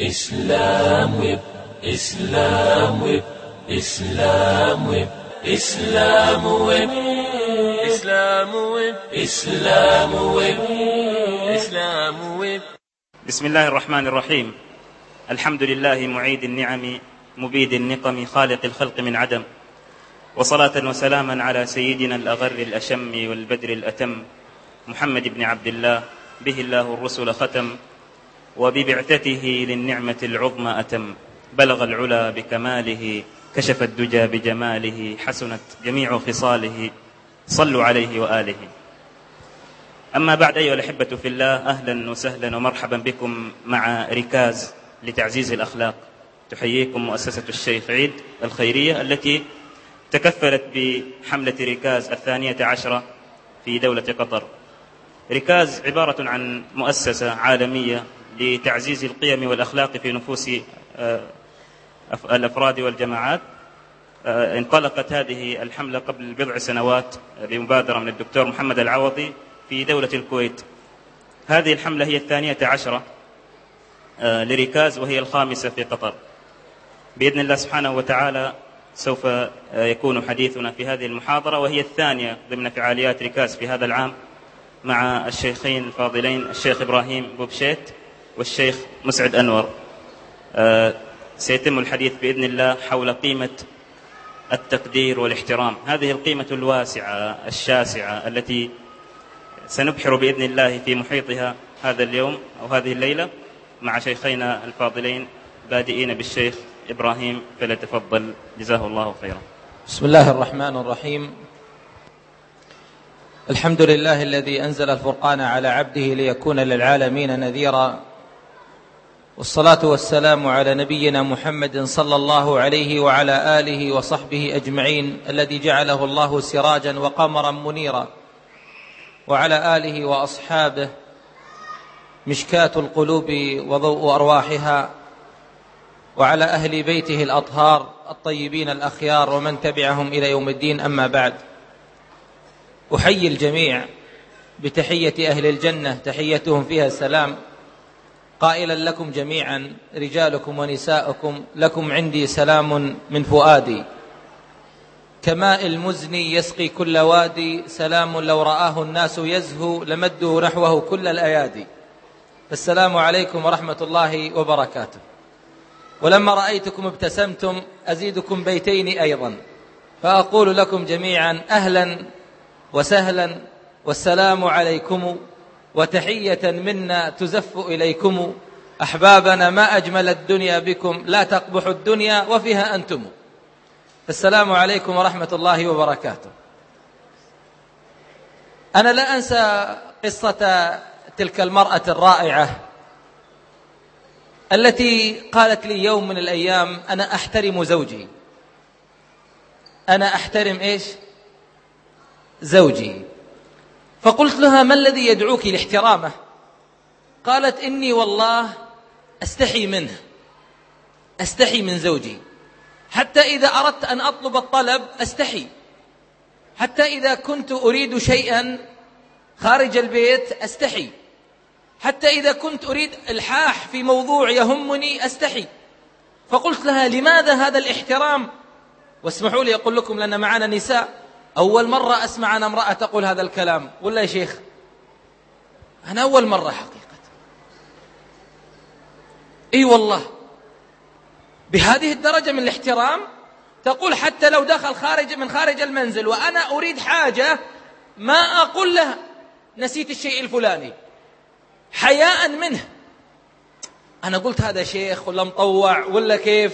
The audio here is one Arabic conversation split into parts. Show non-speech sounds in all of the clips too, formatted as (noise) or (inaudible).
إسلام ويب إسلام ويب إسلام ويب إسلام ويب إسلام ويب إسلام ويب إسلام ويب بسم الله الرحمن الرحيم الحمد لله معيد النعم مبيد النقم خالق الخلق من عدم وصلاة وسلاما على سيدنا الأغر الأشم والبدر الأتم محمد بن عبد الله به الله الرسل ختم وببعثته للنعمة العظمى أتم. بلغ العلا بكماله كشف الدجى بجماله حسنت جميع خصاله. صلوا عليه وآله. أما بعد أيها الأحبة في الله أهلا وسهلا ومرحبا بكم مع ركاز لتعزيز الأخلاق. تحييكم مؤسسة الشيخ عيد الخيرية التي تكفلت بحملة ركاز الثانية عشرة في دولة قطر. ركاز عبارة عن مؤسسة عالمية لتعزيز القيم والأخلاق في نفوس آه، الأفراد والجماعات. آه، انطلقت هذه الحملة قبل بضع سنوات بمبادرة من الدكتور محمد العوضي في دولة الكويت. هذه الحملة هي الثانية عشرة آه، لركاز وهي الخامسة في قطر. بإذن الله سبحانه وتعالى سوف يكون حديثنا في هذه المحاضرة وهي الثانية ضمن فعاليات ركاز في هذا العام مع الشيخين الفاضلين الشيخ إبراهيم بوبشيت. والشيخ مسعد أنور. آه، سيتم الحديث بإذن الله حول قيمة التقدير والاحترام. هذه القيمة الواسعة الشاسعة التي سنبحر بإذن الله في محيطها هذا اليوم أو هذه الليلة مع شيخينا الفاضلين بادئين بالشيخ إبراهيم فليتفضل. جزاه الله خيرا. بسم الله الرحمن الرحيم. الحمد لله الذي أنزل الفرقان على عبده ليكون للعالمين نذيرا. والصلاة والسلام على نبينا محمد صلى الله عليه وعلى آله وصحبه أجمعين الذي جعله الله سراجا وقمرا منيرا. وعلى آله وأصحابه مشكاة القلوب وضوء أرواحها. وعلى أهل بيته الأطهار الطيبين الأخيار ومن تبعهم إلى يوم الدين. أما بعد أحيي الجميع بتحية أهل الجنة. تحيتهم فيها السلام. قائلا لكم جميعا رجالكم ونساءكم لكم عندي سلام من فؤادي. كماء المزن يسقي كل وادي سلام لو رآه الناس يزهو لمدوا نحوه كل الأيادي. السلام عليكم ورحمة الله وبركاته. ولما رأيتكم ابتسمتم أزيدكم بيتين أيضا. فأقول لكم جميعا أهلا وسهلا والسلام عليكم وتحية منا تزف إليكم. أحبابنا ما أجمل الدنيا بكم؟ لا تقبح الدنيا وفيها أنتم. السلام عليكم ورحمة الله وبركاته. أنا لا أنسى قصة تلك المرأة الرائعة التي قالت لي يوم من الأيام أنا أحترم زوجي. أنا أحترم إيش؟ زوجي. فقلت لها ما الذي يدعوك لاحترامه؟ قالت إني والله أستحي منه أستحي من زوجي. حتى إذا أردت أن أطلب الطلب أستحي. حتى إذا كنت أريد شيئا خارج البيت أستحي. حتى إذا كنت أريد إلحاح في موضوع يهمني أستحي. فقلت لها لماذا هذا الاحترام؟ واسمحوا لي أقول لكم لأن معنا نساء. أول مرة أسمع عن امرأة تقول هذا الكلام ولا يا شيخ؟ أنا أول مرة حقيقة. إي والله. بهذه الدرجة من الاحترام تقول حتى لو دخل خارج من خارج المنزل وأنا أريد حاجة ما أقول له نسيت الشيء الفلاني. حياء منه. أنا قلت هذا شيخ ولا مطوع ولا كيف؟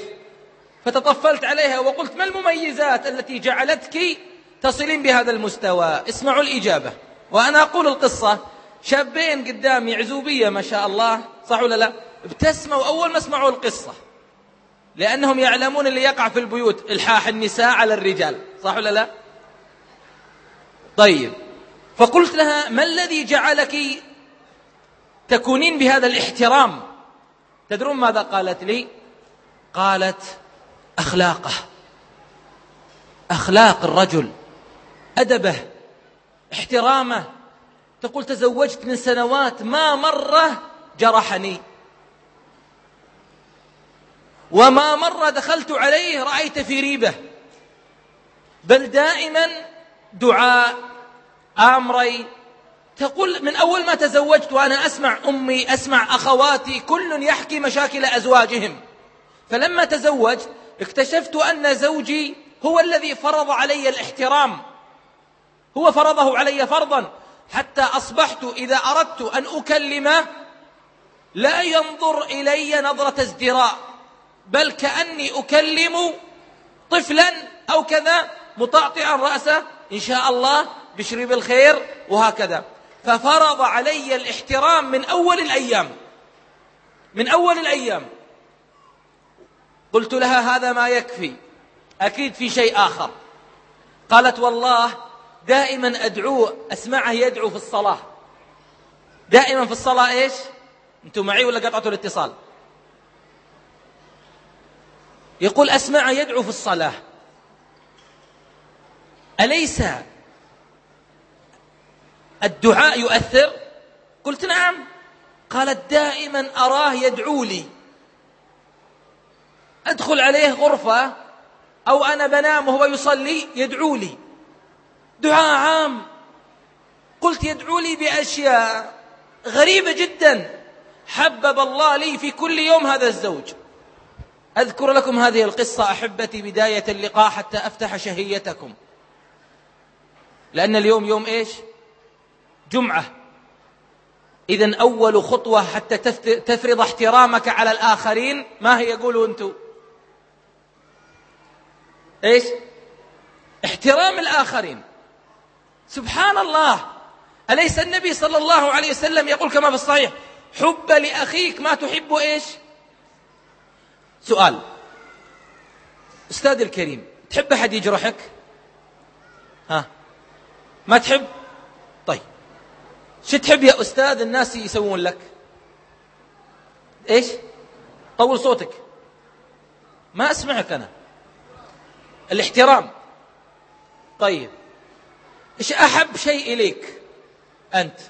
فتطفلت عليها وقلت ما المميزات التي جعلتك تصلين بهذا المستوى. اسمعوا الإجابة. وأنا أقول القصة. شابين قدامي عزوبية ما شاء الله. صح ولا لا؟ ابتسموا. أول ما اسمعوا القصة. لأنهم يعلمون اللي يقع في البيوت. إلحاح النساء على الرجال. صح ولا لا؟ طيب. فقلت لها ما الذي جعلك تكونين بهذا الاحترام؟ تدرون ماذا قالت لي؟ قالت أخلاقه. أخلاق الرجل. أدبه احترامه. تقول تزوجت من سنوات ما مرة جرحني. وما مرة دخلت عليه رأيت في ريبة. بل دائما دعاء آمري. تقول من أول ما تزوجت وأنا أسمع أمي أسمع أخواتي كل يحكي مشاكل أزواجهم. فلما تزوجت اكتشفت أن زوجي هو الذي فرض علي الاحترام. هو فرضه علي فرضا حتى أصبحت إذا أردت أن أكلمه لا ينظر إلي نظرة ازدراء بل كأني أكلم طفلا أو كذا مطعطعا رأسه إن شاء الله بشري بالخير وهكذا. ففرض علي الاحترام من أول الأيام. من أول الأيام. قلت لها هذا ما يكفي. أكيد في شيء آخر. قالت والله دائما أدعوه أسمعه يدعو في الصلاة. دائما في الصلاة إيش؟ أنتم معي ولا قطعتوا الاتصال؟ يقول أسمعه يدعو في الصلاة. أليس الدعاء يؤثر؟ قلت نعم. قالت دائما أراه يدعو لي. أدخل عليه غرفة أو أنا بنام وهو يصلي يدعو لي. دعاء عام. قلت يدعو لي بأشياء غريبة جدا. حبب الله لي في كل يوم هذا الزوج. أذكر لكم هذه القصة أحبتي بداية اللقاء حتى أفتح شهيتكم. لأن اليوم يوم إيش؟ جمعة. إذا أول خطوة حتى تفرض احترامك على الآخرين ما هي؟ قولوا أنتم. إيش؟ احترام الآخرين. سبحان الله. أليس النبي صلى الله عليه وسلم يقول كما في الصحيح حب لأخيك ما تحب إيش؟ سؤال. أستاذ الكريم تحب أحد يجرحك ها؟ ما تحب؟ طيب. شو تحب يا أستاذ الناس يسوون لك؟ إيش؟ طول صوتك. ما أسمعك أنا. الاحترام. طيب. إيش أحب شيء إليك؟ أنت.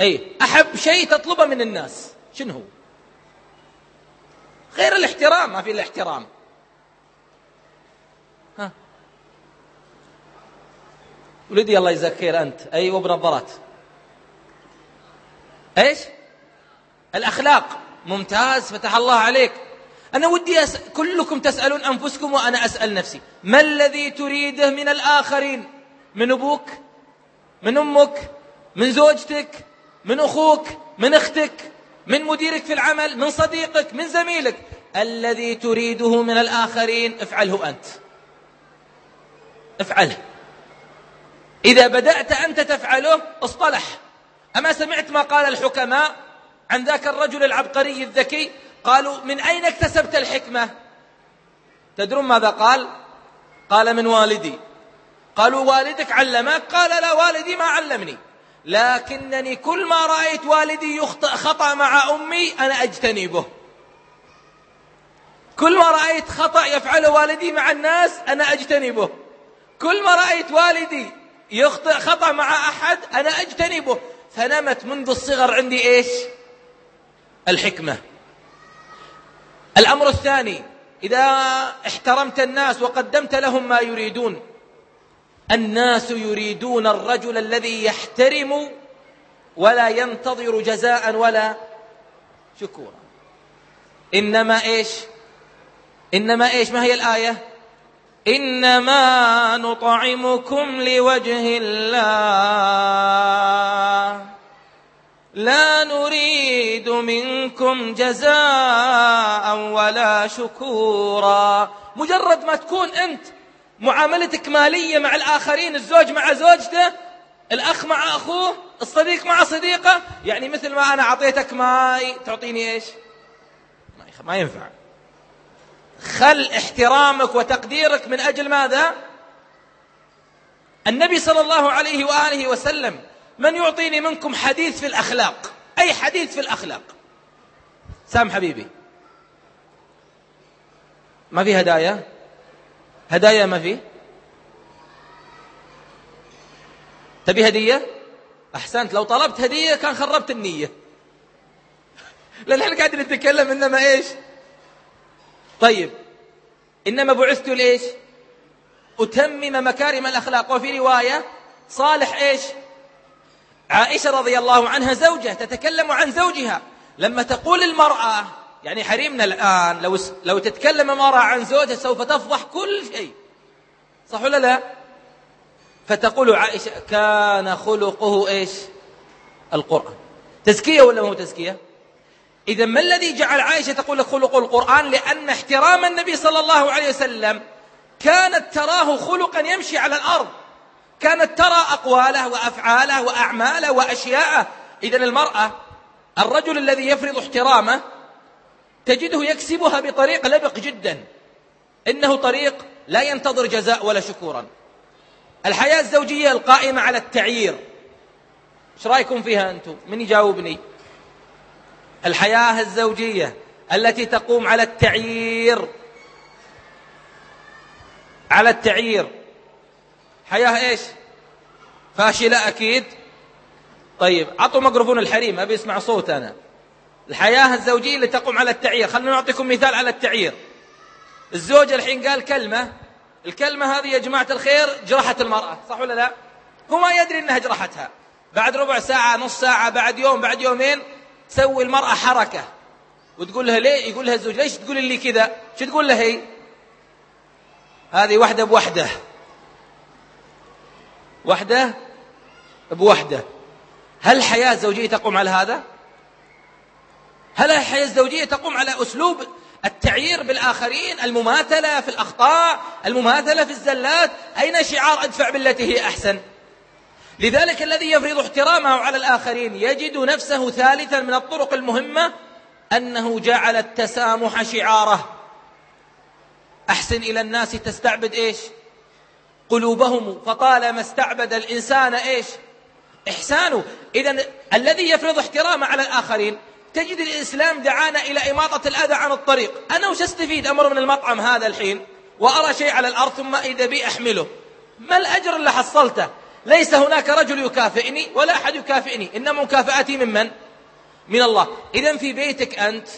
أي أحب شيء تطلبه من الناس. شنو هو؟ غير الاحترام ما في الاحترام ها؟ ولدي الله يجزاك خير أنت. أيوة بنظرات إيش؟ الأخلاق. ممتاز فتح الله عليك. أنا ودي أس... كلكم تسألون أنفسكم وأنا أسأل نفسي ما الذي تريده من الآخرين؟ من أبوك من أمك من زوجتك من أخوك من أختك من مديرك في العمل من صديقك من زميلك. الذي تريده من الآخرين افعله أنت. افعله. إذا بدأت أنت تفعله اصطلح. أما سمعت ما قال الحكماء عن ذاك الرجل العبقري الذكي؟ قالوا من أين اكتسبت الحكمة؟ تدرون ماذا قال؟ قال من والدي. قالوا والدك علمك؟ قال لا والدي ما علمني. لكنني كل ما رأيت والدي يخطئ خطأ مع أمي أنا أجتنبه كل ما رأيت خطأ يفعله والدي مع الناس أنا أجتنبه كل ما رأيت والدي يخطئ خطأ مع أحد أنا أجتنبه فنمت منذ الصغر عندي إيش؟ الحكمة. الأمر الثاني إذا احترمت الناس وقدمت لهم ما يريدون الناس يريدون الرجل الذي يحترم ولا ينتظر جزاء ولا شكورا. إنما إيش؟ إنما إيش؟ ما هي الآية؟ إنما نطعمكم لوجه الله. لا نريد منكم جزاء ولا شكورا. مجرد ما تكون أنت معاملتك مالية مع الآخرين الزوج مع زوجته الأخ مع أخوه الصديق مع صديقه يعني مثل ما أنا أعطيتك ماي تعطيني إيش؟ ما ينفع. خل احترامك وتقديرك من أجل ماذا؟ النبي صلى الله عليه وآله وسلم من يعطيني منكم حديث في الأخلاق؟ أي حديث في الأخلاق؟ سام حبيبي. ما في هدايا؟ هدايا ما في؟ تبي هدية؟ أحسنت لو طلبت هدية كان خربت النية. (laughs) لأن إحنا قاعدين نتكلم إنما إيش؟ طيب إنما بعثت لإيش؟ أتمم مكارم الأخلاق. وفي رواية صالح إيش؟ عائشة رضي الله عنها زوجة تتكلم عن زوجها. لما تقول المرأة يعني حريمنا الآن لو لو تتكلم المرأة عن زوجها سوف تفضح كل شيء. صح ولا لا؟ فتقول عائشة كان خلقه إيش؟ القرآن. تزكية ولا مو تزكية؟ إذا ما الذي جعل عائشة تقول خلق القرآن؟ لأن احترام النبي صلى الله عليه وسلم كانت تراه خلقا يمشي على الأرض. كانت ترى أقواله وأفعاله وأعماله وأشياءه. إذا المرأة الرجل الذي يفرض احترامه تجده يكسبها بطريق لبق جدا. إنه طريق لا ينتظر جزاء ولا شكورا. الحياة الزوجية القائمة على التعيير. إيش رأيكم فيها أنتم؟ من يجاوبني؟ الحياة الزوجية التي تقوم على التعيير. على التعيير. حياة إيش؟ فاشلة أكيد. طيب عطوا ميكروفون الحريم أبي أسمع صوت أنا. الحياة الزوجية اللي تقوم على التعيير. خلينا نعطيكم مثال على التعيير. الزوج الحين قال كلمة الكلمة هذه يا جماعة الخير جرحت المرأة صح ولا لا؟ هو ما يدري إنها جرحتها. بعد ربع ساعة نص ساعة بعد يوم بعد يومين تسوي المرأة حركة. وتقول لها ليه؟ يقول لها الزوج ليش تقول لي كذا؟ شو تقول لها هي؟ هذه وحدة بوحدة. وحدة بوحدة. هل الحياة الزوجية تقوم على هذا؟ هل الحياة الزوجية تقوم على أسلوب التعيير بالآخرين؟ المماثلة في الأخطاء المماثلة في الزلات؟ أين شعار أدفع بالتي هي أحسن؟ لذلك الذي يفرض احترامه على الآخرين يجد نفسه ثالثا من الطرق المهمة أنه جعل التسامح شعاره. أحسن إلى الناس تستعبد إيش؟ قلوبهم. فطالما استعبد الإنسان إيش؟ إحسانه. إذا الذي يفرض احترامه على الآخرين تجد الإسلام دعانا إلى إماطة الأذى عن الطريق. أنا وش أستفيد؟ أمر من المطعم هذا الحين وأرى شيء على الأرض ثم إذا بي أحمله. ما الأجر اللي حصلته؟ ليس هناك رجل يكافئني ولا أحد يكافئني. إنما مكافأتي من من؟ من الله. إذا في بيتك أنت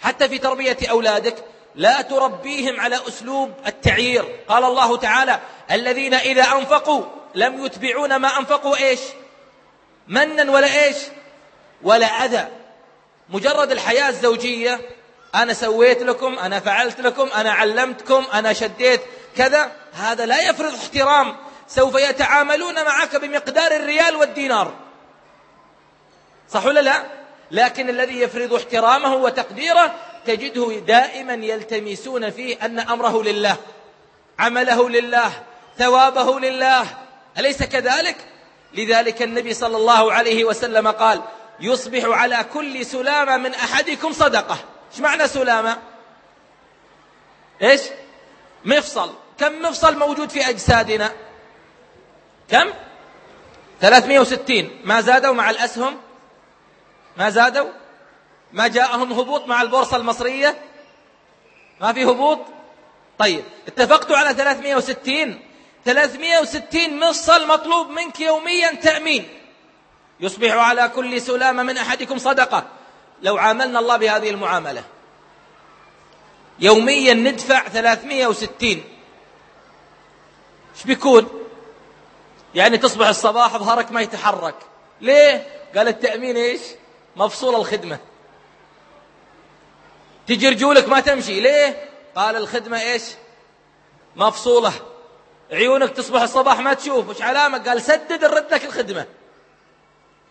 حتى في تربية أولادك لا تربيهم على أسلوب التعيير. قال الله تعالى الذين إذا أنفقوا لم يتبعون ما أنفقوا إيش؟ منا ولا إيش؟ ولا أذى. مجرد الحياة الزوجية أنا سويت لكم أنا فعلت لكم أنا علمتكم أنا شديت كذا هذا لا يفرض احترام. سوف يتعاملون معك بمقدار الريال والدينار. صح ولا لا؟ لكن الذي يفرض احترامه وتقديره تجده دائما يلتمسون فيه أن أمره لله عمله لله ثوابه لله. أليس كذلك؟ لذلك النبي صلى الله عليه وسلم قال يصبح على كل سلامة من أحدكم صدقة. إيش معنى سلامة؟ إيش؟ مفصل. كم مفصل موجود في أجسادنا؟ كم؟ 360 ما زادوا مع الأسهم؟ ما زادوا؟ ما جاءهم هبوط مع البورصة المصرية؟ ما في هبوط؟ طيب اتفقتوا على 360 360 مفصل مطلوب منك يوميا تأمين. يصبح على كل سلامة من أحدكم صدقة. لو عاملنا الله بهذه المعاملة. يوميا ندفع 360 إيش بيكون؟ يعني تصبح الصباح ظهرك ما يتحرك. ليه؟ قال التأمين إيش؟ مفصول الخدمة. تجي رجولك ما تمشي. ليه؟ قال الخدمة إيش؟ مفصولة. عيونك تصبح الصباح ما تشوف. وش علامة؟ قال سدد نرد لك الخدمة.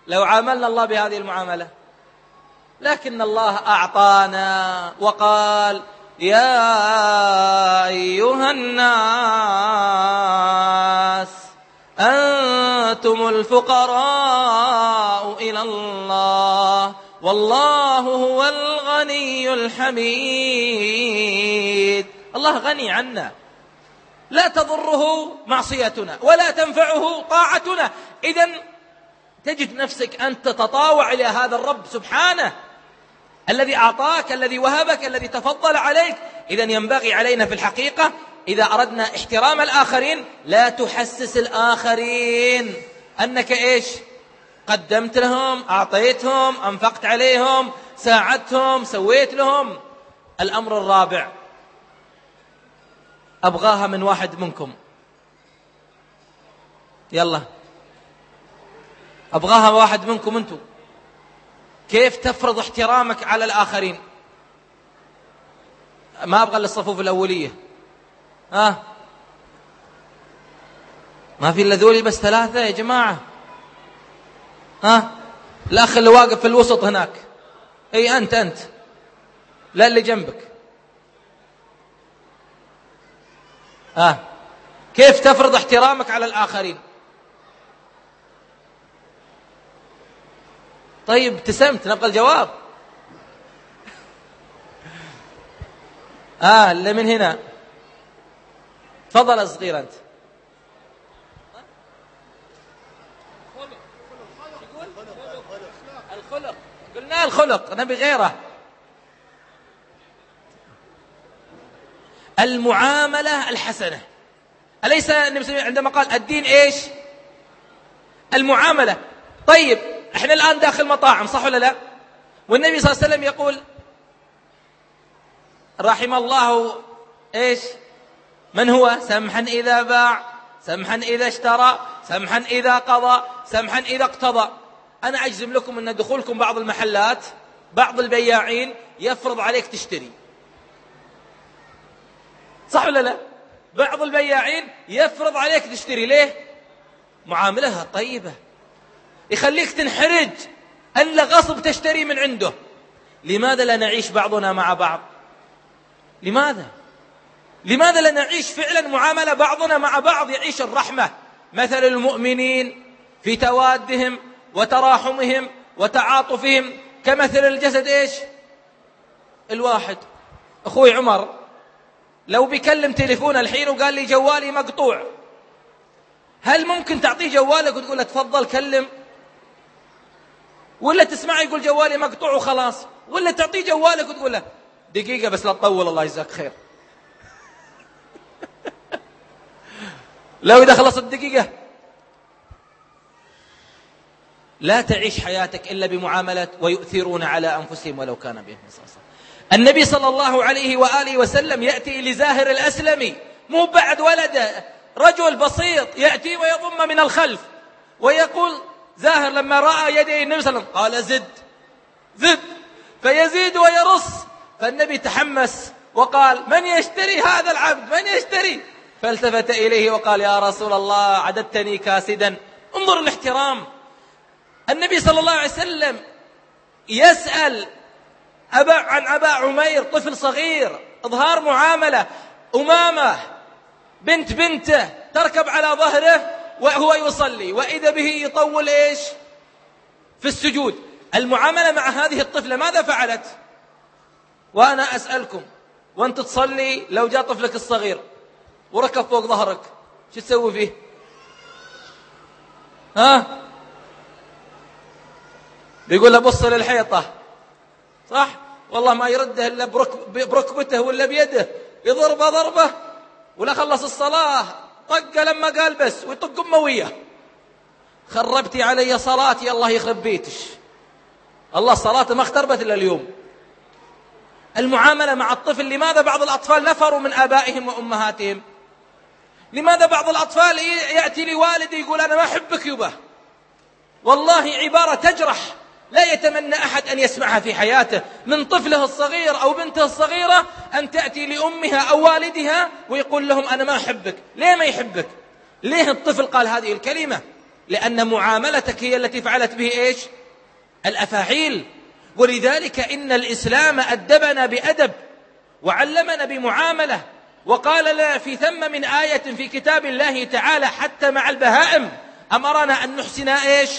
لو عاملنا الله بهذه المعاملة. لكن الله أعطانا وقال يا أيها الناس أنتم الفقراء إلى الله والله هو الغني الحميد. الله غني عنا. لا تضره معصيتنا ولا تنفعه طاعتنا. إذا تجد نفسك أن تتطاوع إلى هذا الرب سبحانه. الذي أعطاك الذي وهبك الذي تفضل عليك. إذا ينبغي علينا في الحقيقة إذا أردنا احترام الآخرين لا تحسس الآخرين. أنك إيش؟ قدمت لهم أعطيتهم أنفقت عليهم ساعدتهم سويت لهم. الأمر الرابع. أبغاها من واحد منكم. يلا. أبغاها واحد منكم أنتم. كيف تفرض احترامك على الآخرين؟ ما أبغى للصفوف الأولية. ها؟ آه. ما في إلا ذولي بس ثلاثة يا جماعة. ها؟ آه. الأخ اللي واقف في الوسط هناك. أي أنت أنت. لا اللي جنبك. ها؟ آه. كيف تفرض احترامك على الآخرين؟ طيب ابتسمت نبغى الجواب. آه اللي من هنا. تفضل صغير أنت. الخلق. قلنا الخلق نبي غيره. المعاملة الحسنة. أليس النبي عندما قال الدين إيش؟ المعاملة. طيب إحنا الآن داخل مطاعم صح ولا لا؟ والنبي صلى الله عليه وسلم يقول رحم الله إيش؟ من هو؟ سمحا إذا باع سمحا إذا اشترى سمحا إذا قضى سمحا إذا اقتضى. أنا أجزم لكم أن دخولكم بعض المحلات بعض البياعين يفرض عليك تشتري. صح ولا لا؟ بعض البياعين يفرض عليك تشتري. ليه؟ معاملها طيبة. يخليك تنحرج. ألا غصب تشتري من عنده. لماذا لا نعيش بعضنا مع بعض؟ لماذا؟ لماذا لا نعيش فعلا معاملة بعضنا مع بعض يعيش الرحمة؟ مثل المؤمنين في توادهم وتراحمهم وتعاطفهم كمثل الجسد إيش؟ الواحد. أخوي عمر لو بيكلم تليفون الحين وقال لي جوالي مقطوع هل ممكن تعطيه جوالك وتقول له تفضل كلم؟ ولا تسمعه يقول جوالي مقطوع وخلاص ولا تعطيه جوالك وتقول له دقيقة بس لا تطول الله يجزاك خير. لو إذا خلصت الدقيقة. لا تعيش حياتك إلا بمعاملة ويؤثرون على أنفسهم ولو كان بهم صلصة النبي صلى الله عليه وآله وسلم يأتي لزاهر الأسلمي مو بعد ولده رجل بسيط يأتي ويضم من الخلف ويقول زاهر لما رأى يدي النبي صلى الله عليه وسلم قال زد زد. فيزيد ويرص. فالنبي تحمس وقال من يشتري هذا العبد؟ من يشتري؟ فالتفت إليه وقال يا رسول الله عددتني كاسدا. انظر الاحترام. النبي صلى الله عليه وسلم يسأل أبا عن أبا عمير طفل صغير إظهار معاملة. أمامة بنت بنته تركب على ظهره. وهو يصلي. وإذا به يطول إيش؟ في السجود. المعاملة مع هذه الطفلة ماذا فعلت؟ وأنا أسألكم وأنت تصلي لو جاء طفلك الصغير وركب فوق ظهرك شو تسوي فيه؟ ها؟ بيقول له بص للحيطة. صح؟ والله ما يرده إلا بركبته ولا بيده. يضربه ضربة ولا خلص الصلاة. طق لما قال بس ويطق أمه وياه. خربتي علي صلاتي الله يخرب بيتش. الله صلاته ما اختربت إلا اليوم. المعاملة مع الطفل لماذا بعض الأطفال نفروا من آبائهم وأمهاتهم؟ لماذا بعض الأطفال يأتي لوالده يقول أنا ما أحبك يبه والله عبارة تجرح. لا يتمنى أحد أن يسمعها في حياته. من طفله الصغير أو بنته الصغيرة أن تأتي لأمها أو والدها ويقول لهم أنا ما أحبك. ليه ما يحبك؟ ليه الطفل قال هذه الكلمة؟ لأن معاملتك هي التي فعلت به إيش؟ الأفاعيل. ولذلك إن الإسلام أدبنا بأدب وعلمنا بمعاملة. وقال لنا في ثم من آية في كتاب الله تعالى حتى مع البهائم أمرنا أن نحسن إيش؟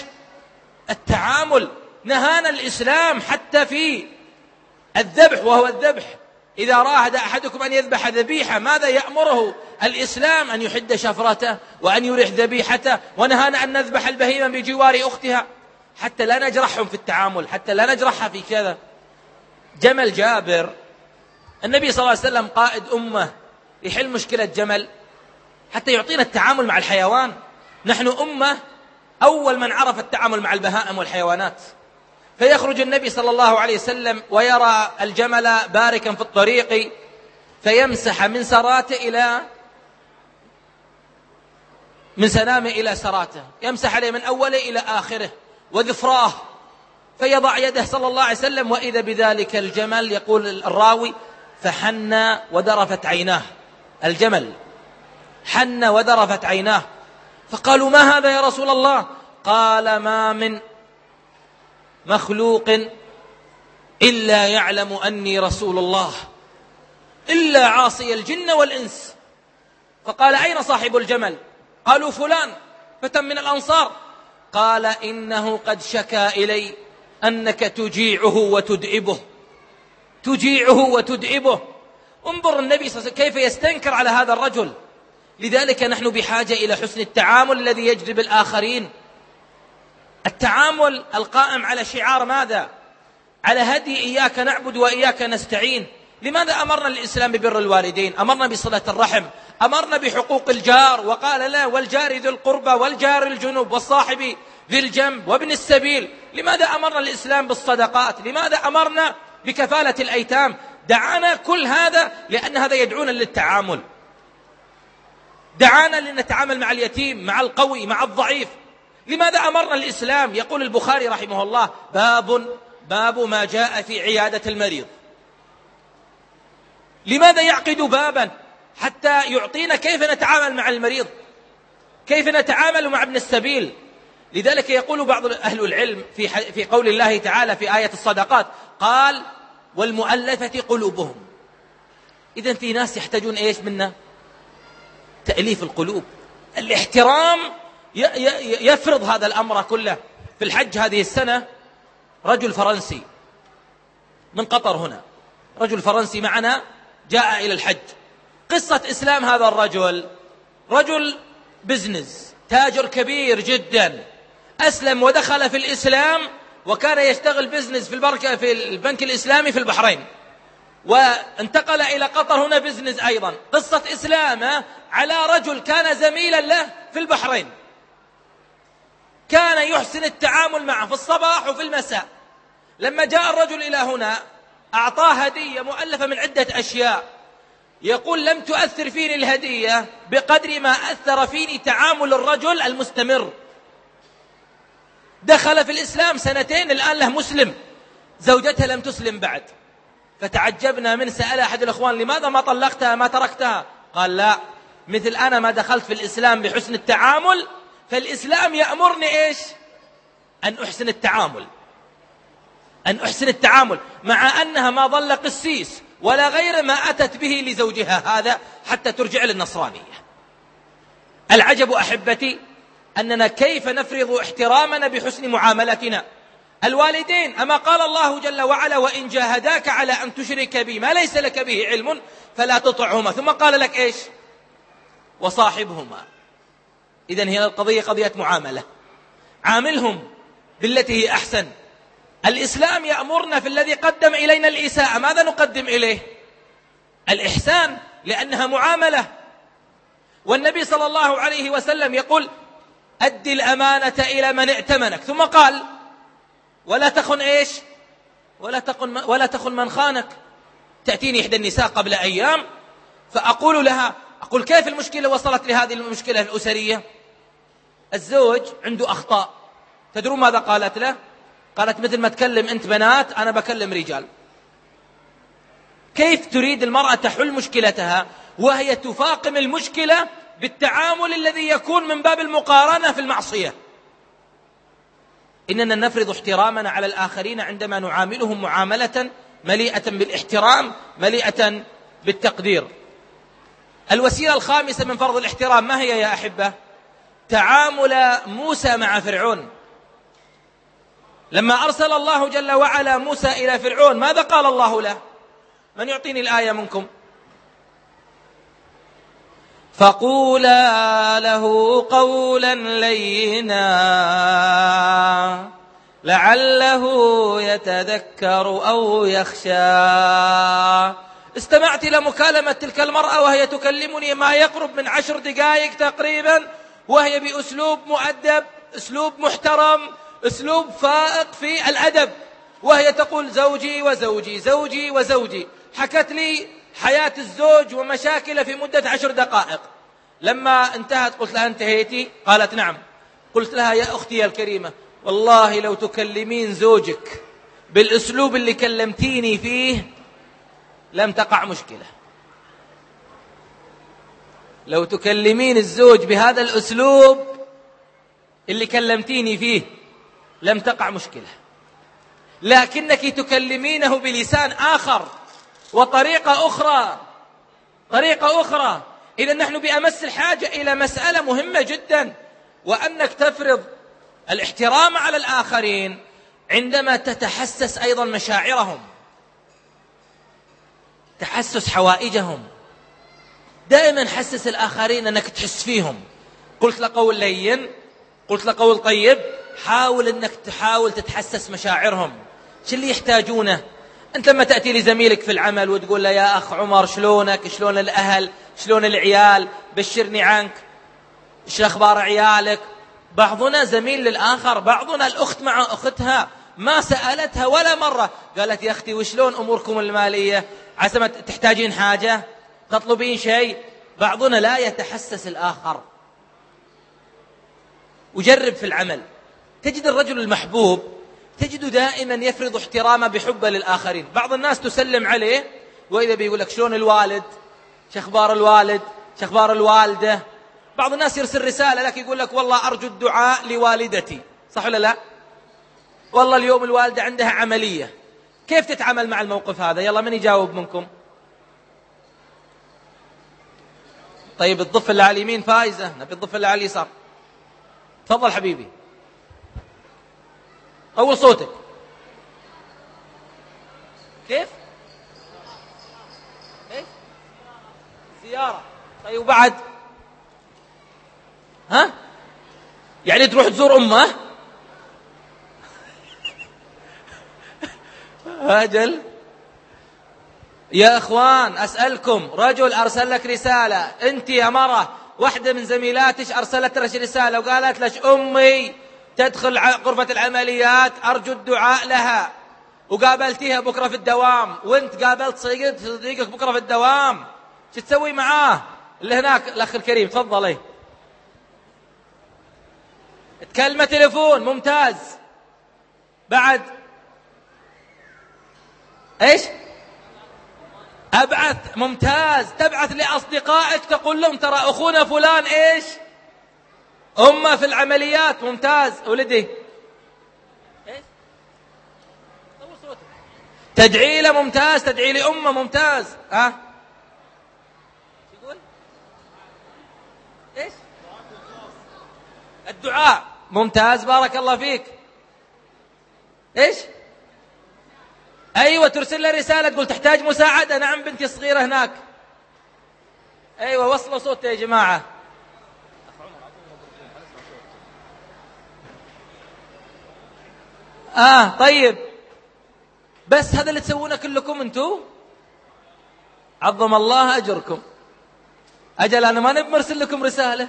التعامل. نهانا الإسلام حتى في الذبح وهو الذبح. إذا راهد أحدكم أن يذبح ذبيحة ماذا يأمره الإسلام؟ أن يحد شفرته وأن يريح ذبيحته ونهانا أن نذبح البهيمة بجوار أختها. حتى لا نجرحهم في التعامل حتى لا نجرحها في كذا. جمل جابر النبي صلى الله عليه وسلم قائد أمة يحل مشكلة جمل حتى يعطينا التعامل مع الحيوان. نحن أمة أول من عرف التعامل مع البهائم والحيوانات. فيخرج النبي صلى الله عليه وسلم ويرى الجمل باركا في الطريق فيمسح من سراته إلى من سنامه إلى سراته. يمسح عليه من أوله إلى آخره وذفراه فيضع يده صلى الله عليه وسلم وإذا بذلك الجمل يقول الراوي فحن ودرفت عيناه. الجمل حن ودرفت عيناه. فقالوا ما هذا يا رسول الله؟ قال ما من مخلوق إلا يعلم أني رسول الله إلا عاصي الجن والإنس. فقال أين صاحب الجمل؟ قالوا فلان فتى من الأنصار. قال إنه قد شكى إلي أنك تجيعه وتدئبه. تجيعه وتدئبه. انظر النبي صلى الله عليه وسلم كيف يستنكر على هذا الرجل. لذلك نحن بحاجة إلى حسن التعامل الذي يجذب الآخرين. التعامل القائم على شعار ماذا؟ على هدي إياك نعبد وإياك نستعين. لماذا أمرنا الإسلام ببر الوالدين؟ أمرنا بصلة الرحم. أمرنا بحقوق الجار. وقال لا والجار ذي القربى والجار الجنوب والصاحب ذي الجنب وابن السبيل. لماذا أمرنا الإسلام بالصدقات؟ لماذا أمرنا بكفالة الأيتام؟ دعانا كل هذا لأن هذا يدعونا للتعامل. دعانا لنتعامل مع اليتيم مع القوي مع الضعيف. لماذا أمرنا الإسلام؟ يقول البخاري رحمه الله باب باب ما جاء في عيادة المريض. لماذا يعقد بابا؟ حتى يعطينا كيف نتعامل مع المريض؟ كيف نتعامل مع ابن السبيل؟ لذلك يقول بعض أهل العلم في, في قول الله تعالى في آية الصدقات قال والمؤلفة قلوبهم. إذا في ناس يحتاجون إيش منا؟ تأليف القلوب. الاحترام يفرض هذا الأمر كله في الحج هذه السنة رجل فرنسي من قطر هنا. رجل فرنسي معنا جاء إلى الحج. قصة إسلام هذا الرجل رجل business تاجر كبير جدا. أسلم ودخل في الإسلام وكان يشتغل business في البركة في البنك الإسلامي في البحرين. وانتقل إلى قطر هنا بزنس أيضا. قصة إسلامه على رجل كان زميلا له في البحرين. كان يحسن التعامل معه في الصباح وفي المساء. لما جاء الرجل إلى هنا أعطاه هدية مؤلفة من عدة أشياء. يقول لم تؤثر فيني الهدية بقدر ما أثر فيني تعامل الرجل المستمر. دخل في الإسلام سنتين الآن له مسلم. زوجته لم تسلم بعد. فتعجبنا من سأل أحد الأخوان لماذا ما طلقتها؟ ما تركتها؟ قال لا مثل أنا ما دخلت في الإسلام بحسن التعامل فالإسلام يأمرني إيش؟ أن أحسن التعامل. أن أحسن التعامل. مع أنها ما ظل قسيس ولا غير ما أتت به لزوجها هذا حتى ترجع للنصرانية. العجب أحبتي أننا كيف نفرض احترامنا بحسن معاملتنا؟ الوالدين أما قال الله جل وعلا وإن جاهداك على أن تشرك بي ما ليس لك به علم فلا تطعهما. ثم قال لك إيش؟ وصاحبهما. إذا هي القضية قضية معاملة. عاملهم بالتي هي أحسن. الإسلام يأمرنا في الذي قدم إلينا الإساءة. ماذا نقدم إليه؟ الإحسان لأنها معاملة. والنبي صلى الله عليه وسلم يقول أدي الأمانة إلى من ائتمنك. ثم قال ولا تخن إيش؟ ولا تخن, ولا تخن من خانك. تأتيني إحدى النساء قبل أيام فأقول لها أقول كيف المشكلة وصلت لهذه المشكلة الأسرية؟ الزوج عنده أخطاء. تدرون ماذا قالت له؟ قالت مثل ما تكلم أنت بنات أنا بكلم رجال. كيف تريد المرأة تحل مشكلتها؟ وهي تفاقم المشكلة بالتعامل الذي يكون من باب المقارنة في المعصية. إننا نفرض احترامنا على الآخرين عندما نعاملهم معاملة مليئة بالإحترام مليئة بالتقدير. الوسيلة الخامسة من فرض الاحترام ما هي يا أحبة؟ تعامل موسى مع فرعون. لما أرسل الله جل وعلا موسى إلى فرعون ماذا قال الله له؟ من يعطيني الآية منكم؟ فقولا له قولا لينا لعله يتذكر أو يخشى. استمعت إلى مكالمة تلك المرأة وهي تكلمني ما يقرب من عشر دقائق تقريبا وهي بأسلوب مؤدب أسلوب محترم أسلوب فائق في الأدب. وهي تقول زوجي وزوجي زوجي وزوجي. حكت لي حياة الزوج ومشاكله في مدة عشر دقائق. لما انتهت قلت لها انتهيتي؟ قالت نعم. قلت لها يا أختي الكريمة والله لو تكلمين زوجك بالأسلوب اللي كلمتيني فيه لم تقع مشكلة. لو تكلمين الزوج بهذا الأسلوب اللي كلمتيني فيه لم تقع مشكلة. لكنك تكلمينه بلسان آخر وطريقة أخرى. طريقة أخرى. إذا نحن بأمس الحاجة إلى مسألة مهمة جدا وأنك تفرض الاحترام على الآخرين عندما تتحسس أيضا مشاعرهم. تحسس حوائجهم. دائما حسس الآخرين أنك تحس فيهم. قلت له قول لين قلت له قول طيب حاول أنك تحاول تتحسس مشاعرهم. شو اللي يحتاجونه؟ أنت لما تأتي لزميلك في العمل وتقول له يا أخ عمر شلونك؟ شلون الأهل؟ شلون العيال؟ بشرني عنك. إيش أخبار عيالك؟ بعضنا زميل للآخر بعضنا الأخت مع أختها. ما سألتها ولا مرة. قالت يا أختي وشلون أموركم المالية؟ عسى تحتاجين حاجة؟ تطلبين شيء؟ بعضنا لا يتحسس الآخر. وجرب في العمل. تجد الرجل المحبوب تجد دائما يفرض احترامه بحبه للآخرين. بعض الناس تسلم عليه وإذا بيقول لك شلون الوالد؟ شخبار الوالد؟ شخبار الوالدة؟ بعض الناس يرسل رسالة لك يقول لك والله أرجو الدعاء لوالدتي. صح ولا لا؟ والله اليوم الوالدة عندها عملية. كيف تتعامل مع الموقف هذا؟ يلا من يجاوب منكم؟ طيب الضفة اللي على اليمين فايزة نبي الضفة اللي على اليسار. تفضل حبيبي. أول صوتك. كيف؟ إيش سيارة طيب وبعد؟ ها؟ يعني تروح تزور أمه؟ أجل يا إخوان أسألكم رجل ارسل لك رسالة أنت يا مرة واحدة من زميلاتك أرسلت لك رسالة وقالت لك أمي تدخل غرفة العمليات أرجو الدعاء لها. وقابلتيها بكرة في الدوام وأنت قابلت صديقك بكرة في الدوام. شو تسوي معاه؟ اللي هناك الأخ الكريم تفضلي. تكلمه تليفون ممتاز. بعد إيش؟ أبعث ممتاز. تبعث لأصدقائك تقول لهم ترى أخونا فلان إيش؟ امه في العمليات ممتاز. ولدي. إيش تدعي له ممتاز تدعي لأمه ممتاز. ها؟ يقول؟ إيش؟ الدعاء. ممتاز بارك الله فيك. إيش؟ أيوة ترسل له رسالة تقول تحتاج مساعدة. نعم بنتي الصغيرة هناك. أيوة وصلوا صوته يا جماعة. آه طيب. بس هذا اللي تسوونه كلكم أنتم عظم الله أجركم. أجل أنا ما نبي مرسل لكم رسالة.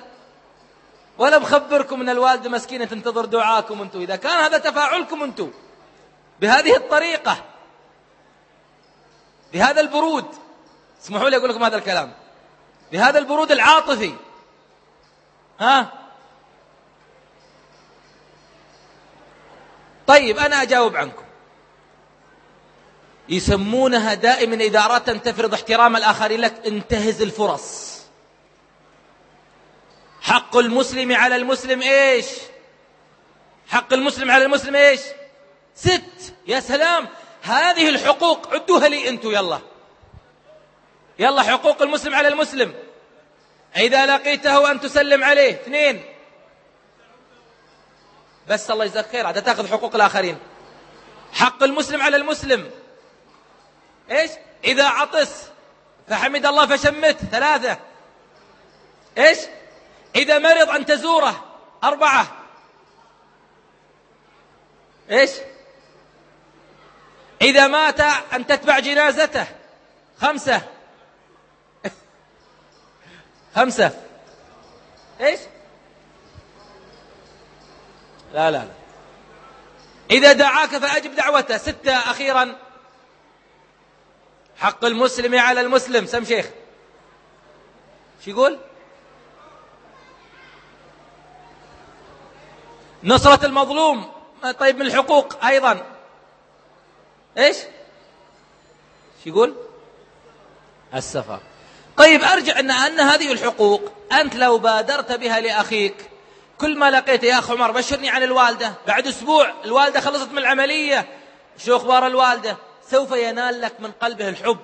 ولا مخبركم إن الوالده مسكينة تنتظر دعاكم أنتم إذا كان هذا تفاعلكم أنتم بهذه الطريقة. بهذا البرود اسمحوا لي أقول لكم هذا الكلام بهذا البرود العاطفي. ها؟ طيب أنا أجاوب عنكم. يسمونها دائما إذا أردت أن تفرض احترام الآخرين لك انتهز الفرص. حق المسلم على المسلم إيش؟ حق المسلم على المسلم إيش؟ ست. يا سلام! هذه الحقوق عدوها لي أنتم يلا. يلا حقوق المسلم على المسلم. إذا لقيته أن تسلم عليه. اثنين. بس الله يجزاك خير عاد تأخذ حقوق الآخرين. حق المسلم على المسلم. إيش؟ إذا عطس فحمد الله فشمت. ثلاثة. إيش؟ إذا مرض أن تزوره أربعة. إيش؟ إذا مات أن تتبع جنازته. خمسة. خمسة. إيش؟ لا لا لا. إذا دعاك فأجب دعوته. ستة أخيرا. حق المسلم على المسلم. سم شيخ. شو يقول؟ نصرة المظلوم. طيب من الحقوق أيضا. إيش؟ يقول؟ السفر. طيب أرجع أن, أن هذه الحقوق أنت لو بادرت بها لأخيك كل ما لقيت يا أخ عمر بشرني عن الوالدة بعد أسبوع الوالدة خلصت من العملية شو أخبار الوالدة؟ سوف ينال لك من قلبه الحب.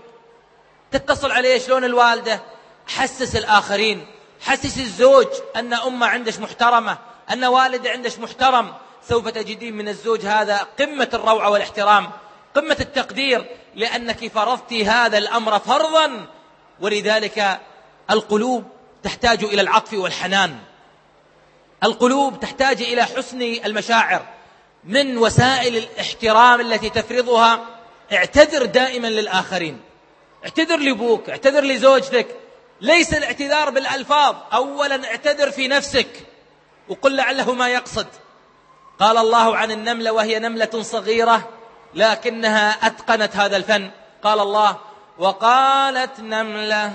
تتصل عليه شلون الوالدة؟ حسس الآخرين حسس الزوج أن أمه عندش محترمة أن والده عندش محترم. سوف تجدين من الزوج هذا قمة الروعة والإحترام. قمة التقدير لأنك فرضت هذا الأمر فرضا ولذلك القلوب تحتاج إلى العطف والحنان. القلوب تحتاج إلى حسن المشاعر. من وسائل الاحترام التي تفرضها اعتذر دائما للآخرين. اعتذر لابوك اعتذر لزوجتك. ليس الاعتذار بالألفاظ. أولا اعتذر في نفسك وقل لعله ما يقصد. قال الله عن النملة وهي نملة صغيرة. لكنها أتقنت هذا الفن. قال الله وقالت نملة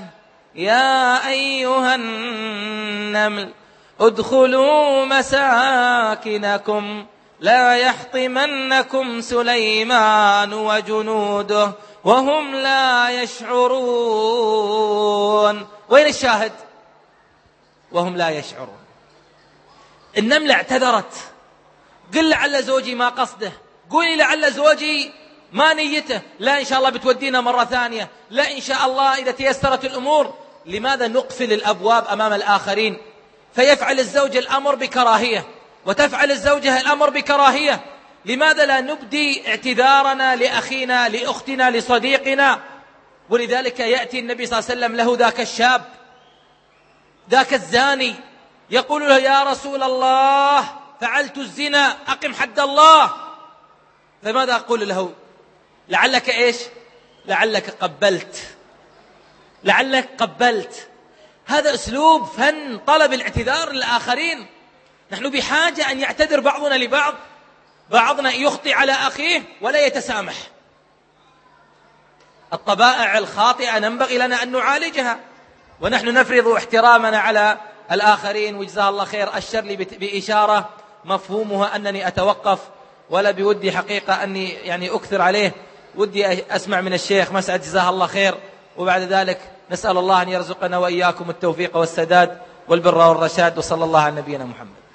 يا أيها النمل ادخلوا مساكنكم لا يحطمنكم سليمان وجنوده وهم لا يشعرون. وين الشاهد؟ وهم لا يشعرون. النملة اعتذرت. قل لعل زوجي ما قصده. قولي لعل زوجي ما نيته. لا إن شاء الله بتودينا مرة ثانية. لا إن شاء الله إذا تيسرت الأمور لماذا نقفل الأبواب أمام الآخرين؟ فيفعل الزوج الأمر بكراهية وتفعل الزوجة الأمر بكراهية. لماذا لا نبدي اعتذارنا لأخينا لأختنا لصديقنا؟ ولذلك يأتي النبي صلى الله عليه وسلم له ذاك الشاب ذاك الزاني يقول له يا رسول الله فعلت الزنا أقم حد الله. فماذا أقول له؟ لعلك إيش؟ لعلك قبلت. لعلك قبلت. هذا أسلوب فن طلب الاعتذار للآخرين. نحن بحاجة أن يعتذر بعضنا لبعض. بعضنا يخطي على أخيه ولا يتسامح. الطبائع الخاطئة ينبغي لنا أن نعالجها. ونحن نفرض احترامنا على الآخرين. وجزاه الله خير. أشر لي بإشارة مفهومها أنني أتوقف. ولا بودي حقيقة أني يعني أكثر عليه. ودي أسمع من الشيخ مسعد جزاه الله خير. وبعد ذلك نسأل الله أن يرزقنا وإياكم التوفيق والسداد والبر والرشاد وصلى الله على نبينا محمد.